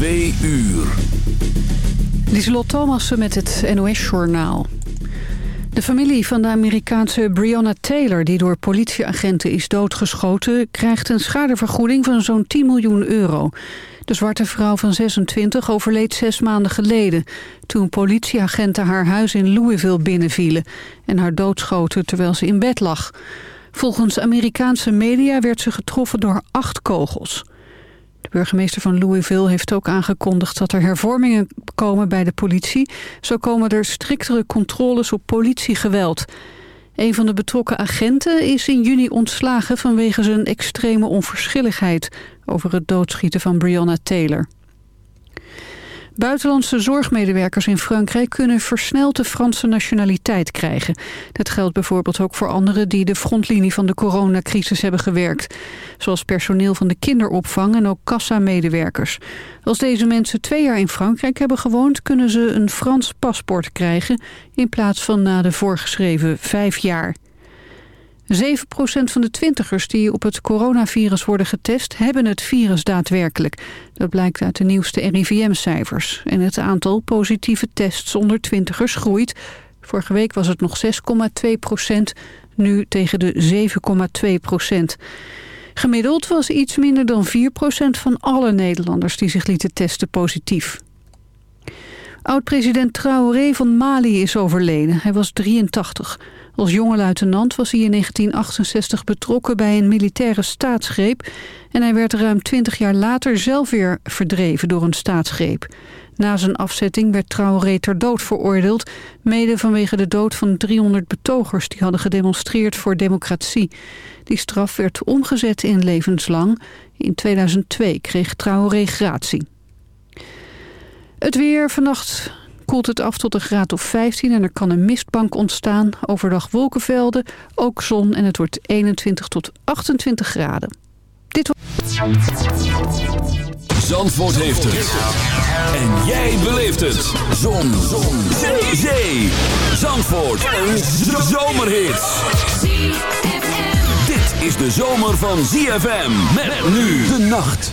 Twee uur. Lieselot Thomassen met het NOS-journaal. De familie van de Amerikaanse Breonna Taylor... die door politieagenten is doodgeschoten... krijgt een schadevergoeding van zo'n 10 miljoen euro. De zwarte vrouw van 26 overleed zes maanden geleden... toen politieagenten haar huis in Louisville binnenvielen... en haar doodschoten terwijl ze in bed lag. Volgens Amerikaanse media werd ze getroffen door acht kogels. Burgemeester van Louisville heeft ook aangekondigd dat er hervormingen komen bij de politie. Zo komen er striktere controles op politiegeweld. Een van de betrokken agenten is in juni ontslagen vanwege zijn extreme onverschilligheid over het doodschieten van Breonna Taylor. Buitenlandse zorgmedewerkers in Frankrijk kunnen versneld de Franse nationaliteit krijgen. Dat geldt bijvoorbeeld ook voor anderen die de frontlinie van de coronacrisis hebben gewerkt. Zoals personeel van de kinderopvang en ook kassamedewerkers. Als deze mensen twee jaar in Frankrijk hebben gewoond... kunnen ze een Frans paspoort krijgen in plaats van na de voorgeschreven vijf jaar. 7% van de twintigers die op het coronavirus worden getest... hebben het virus daadwerkelijk. Dat blijkt uit de nieuwste RIVM-cijfers. En het aantal positieve tests onder twintigers groeit. Vorige week was het nog 6,2% nu tegen de 7,2% Gemiddeld was iets minder dan 4% van alle Nederlanders... die zich lieten testen positief. Oud-president Traoré van Mali is overleden. Hij was 83. Als jonge luitenant was hij in 1968 betrokken bij een militaire staatsgreep... en hij werd ruim 20 jaar later zelf weer verdreven door een staatsgreep. Na zijn afzetting werd Traoré ter dood veroordeeld... mede vanwege de dood van 300 betogers die hadden gedemonstreerd voor democratie. Die straf werd omgezet in levenslang. In 2002 kreeg Traoré gratie. Het weer vannacht koelt het af tot een graad of 15 en er kan een mistbank ontstaan. Overdag wolkenvelden, ook zon en het wordt 21 tot 28 graden. Dit Zandvoort heeft het. En jij beleeft het. Zon. zon. Zee. Zee. Zandvoort. Een zomerhit. Dit is de zomer van ZFM. Met nu de nacht.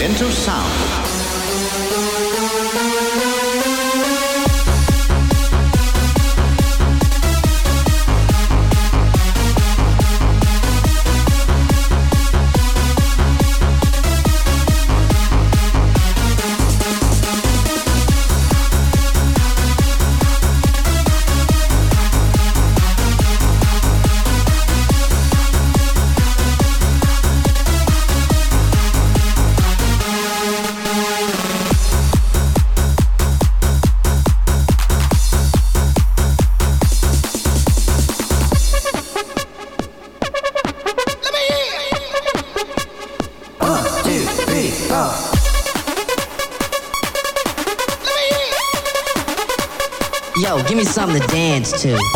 Something to dance to.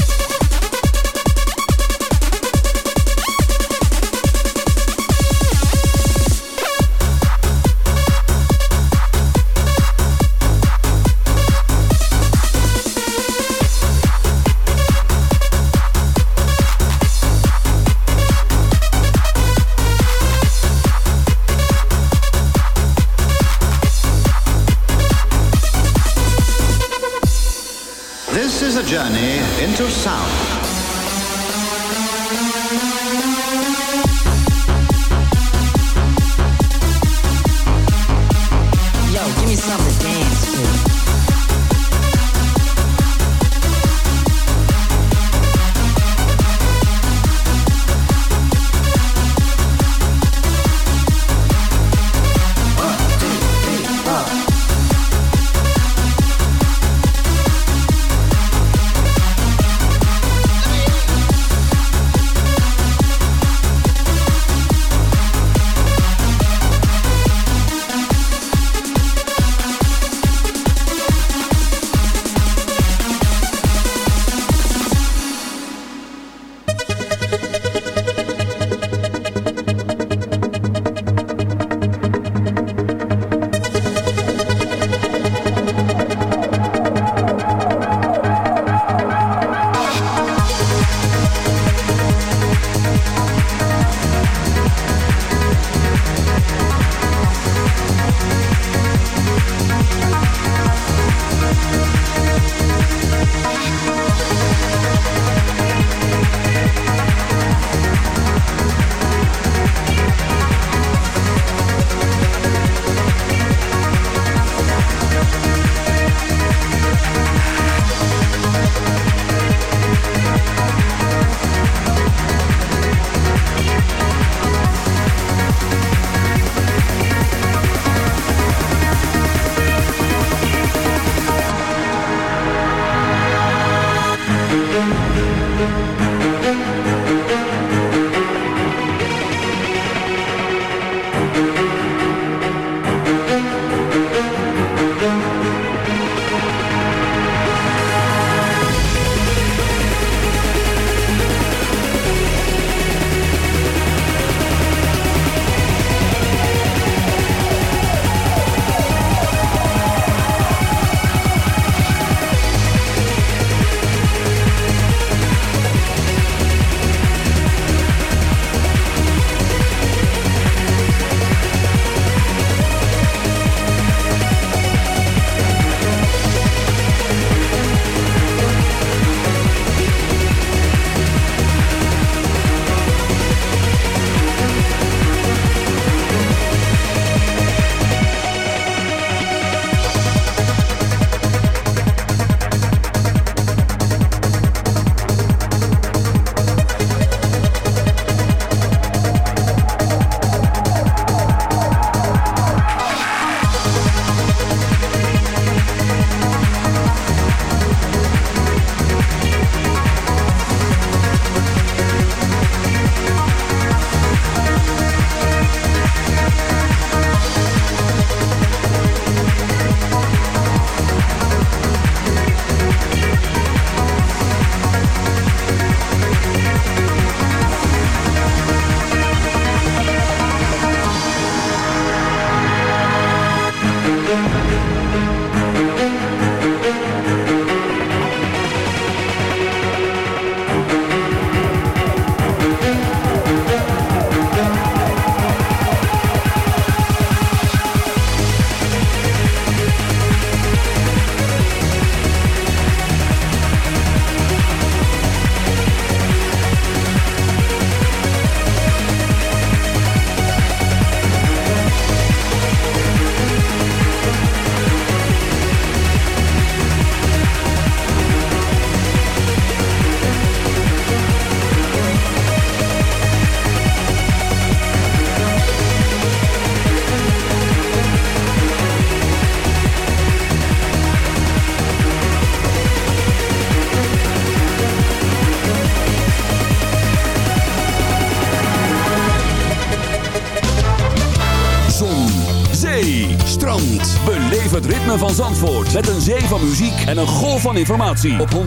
muziek en een golf van informatie op 106.9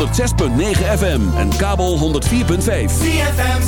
FM en kabel 104.5. FM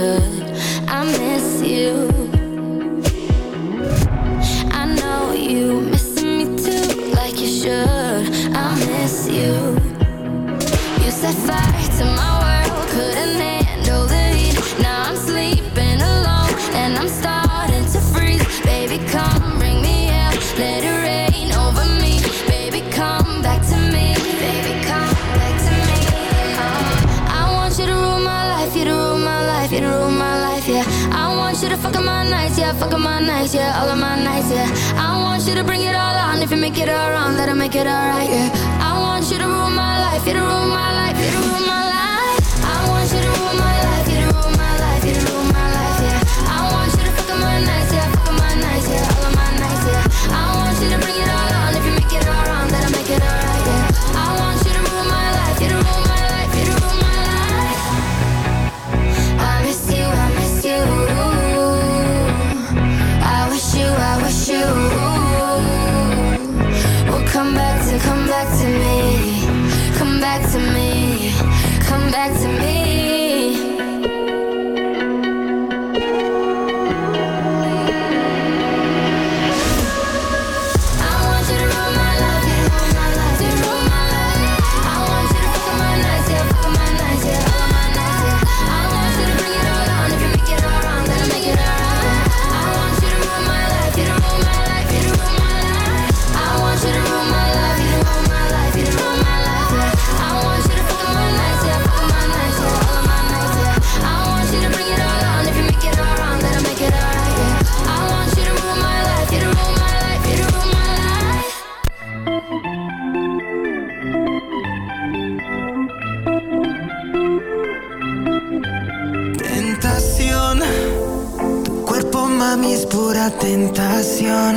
I miss you. I know you missing me too, like you should. I miss you. You set fire to my world. nights, yeah, all of my nights, yeah. I want you to bring it all on. If you make it all wrong, let it make it all right, yeah. I want you to rule my life, you to rule my life, you to rule my life. mí es pura tentación.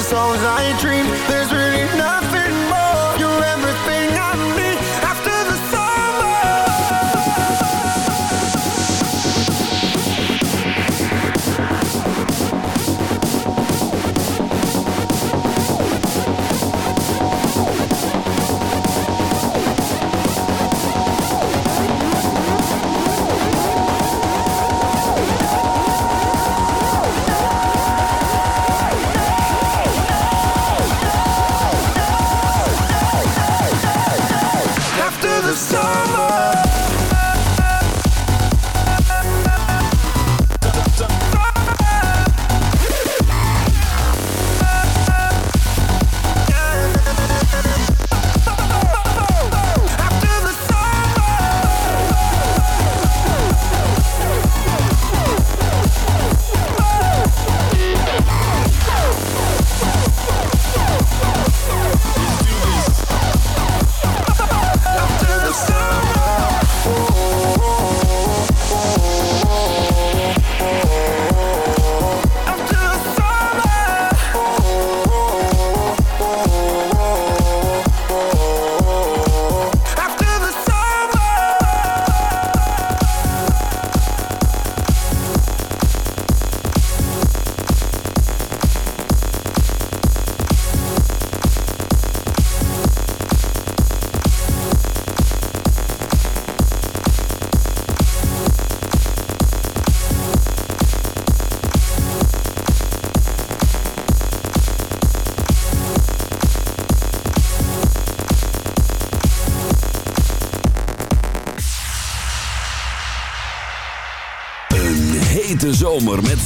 Zomer met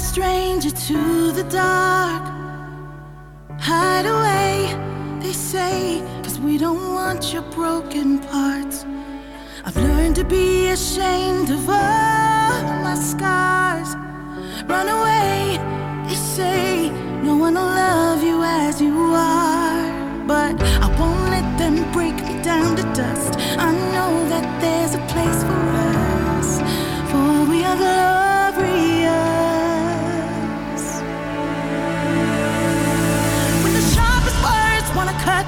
stranger to the dark. Hide away, they say, cause we don't want your broken parts. I've learned to be ashamed of all my scars. Run away, they say, no one will love you as you are. But I won't let them break me down to dust. I know that there's a place for us, for we are glorious.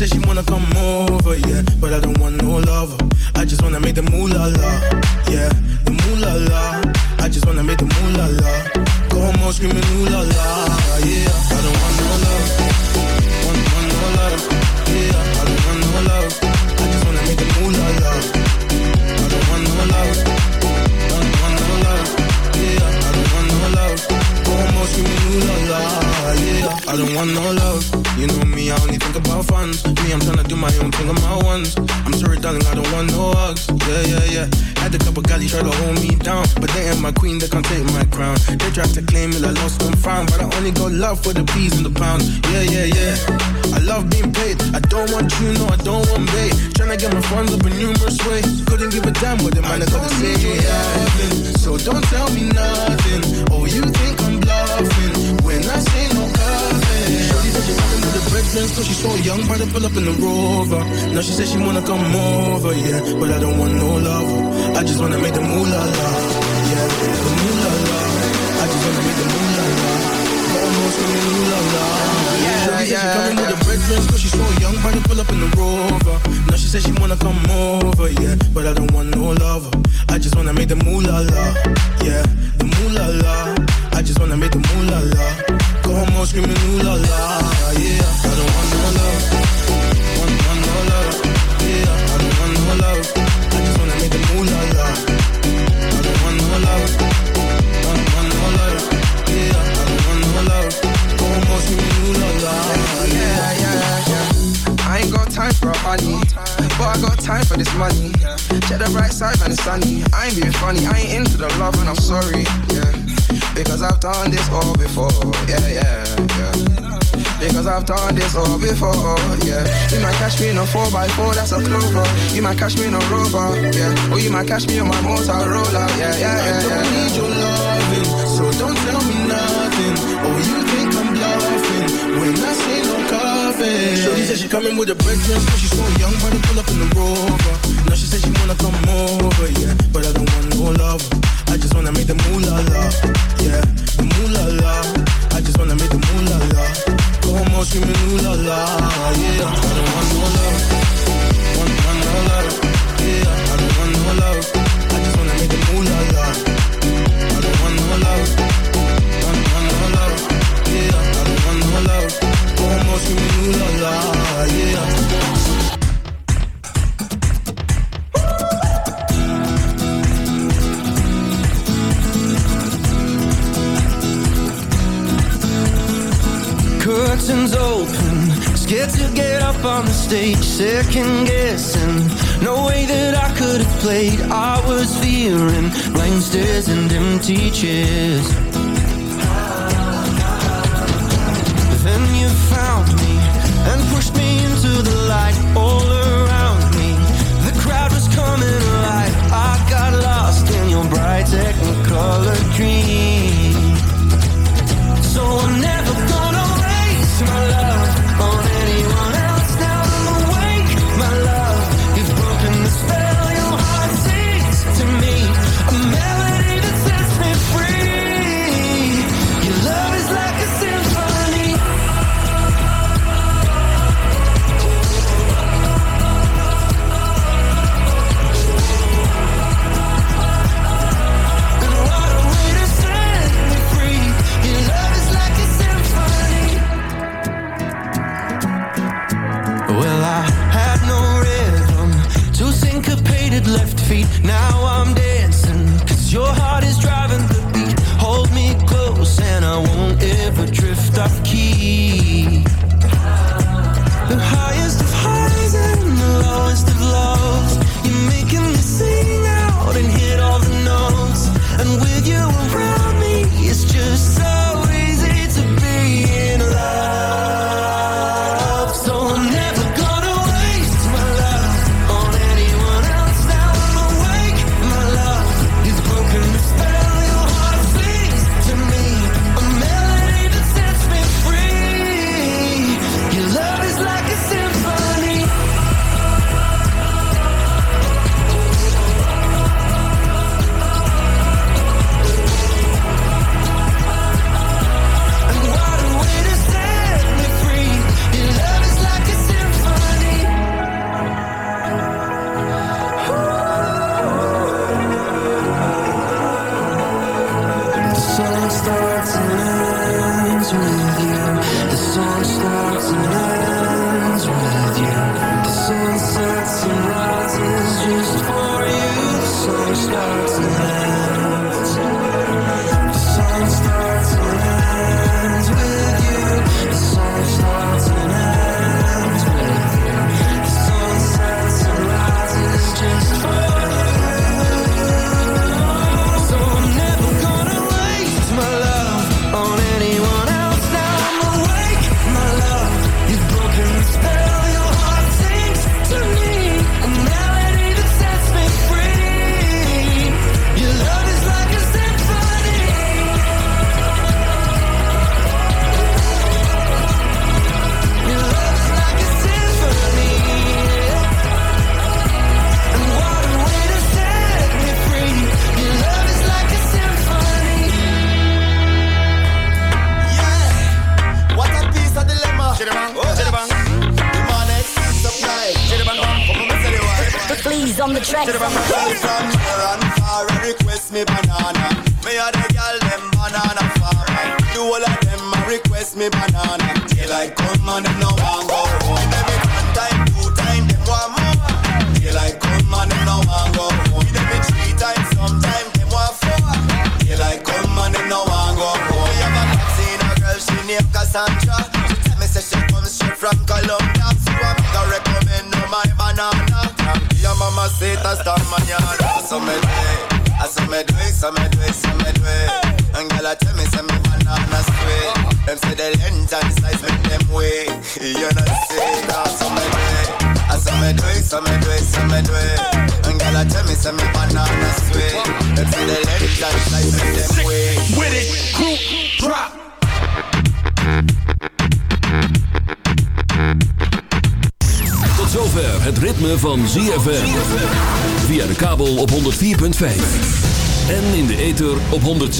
said she wanna come over, yeah. But I don't want no lover. I just wanna make the moolah yeah. The moolah. I just wanna make the moolah come Go home screaming ooh. Only got love for the peas and the pounds. Yeah, yeah, yeah. I love being paid. I don't want you, no, I don't want bait. Tryna get my funds up in numerous ways. Couldn't give a damn what the man I gotta say. So don't tell me nothing. Oh, you think I'm bluffing when I say no said she breadfriends cause she's so young, but to pull up in the rover. Now she says she wanna come over, yeah, but I don't want no love. I just wanna make the moolah la, she coming with the breadfriends cause she's so young, but to pull up in the rover. Now she says she wanna come over, yeah, but I don't want no lover. I just wanna make the moolah la, yeah, the moolah la. I just wanna make the moolah la. Go home all screaming ooh la la, yeah. I don't want no love, Check the bright side when it's sunny. I ain't being funny, I ain't into the love and I'm sorry, yeah. Because I've done this all before, yeah, yeah, yeah. Because I've done this all before, yeah. You might catch me in a 4x4, that's a clover. You might catch me in a rover, yeah. Or you might catch me on my Motorola, yeah, yeah, yeah. I don't need your loving, so don't tell me nothing. Oh, you think I'm bluffing when I say no coffee. Shorty said she coming with a breakfast, cause she's so young, but to pull up in the rover. Now she said she wanna come over, yeah, but I don't want no love. I just wanna make the moolah la, yeah, the moolah la. I just wanna make the moolah la. Go home screaming ooh la la, yeah. I don't want no love, want, want no love, yeah. I don't want no love. I just wanna make the moolah la. I don't want no love, want, want no love, yeah. I don't want no love. Go home screaming ooh la la, yeah. Scared to get up on the stage, second guessing. No way that I could have played. I was fearing blank stares and empty chairs.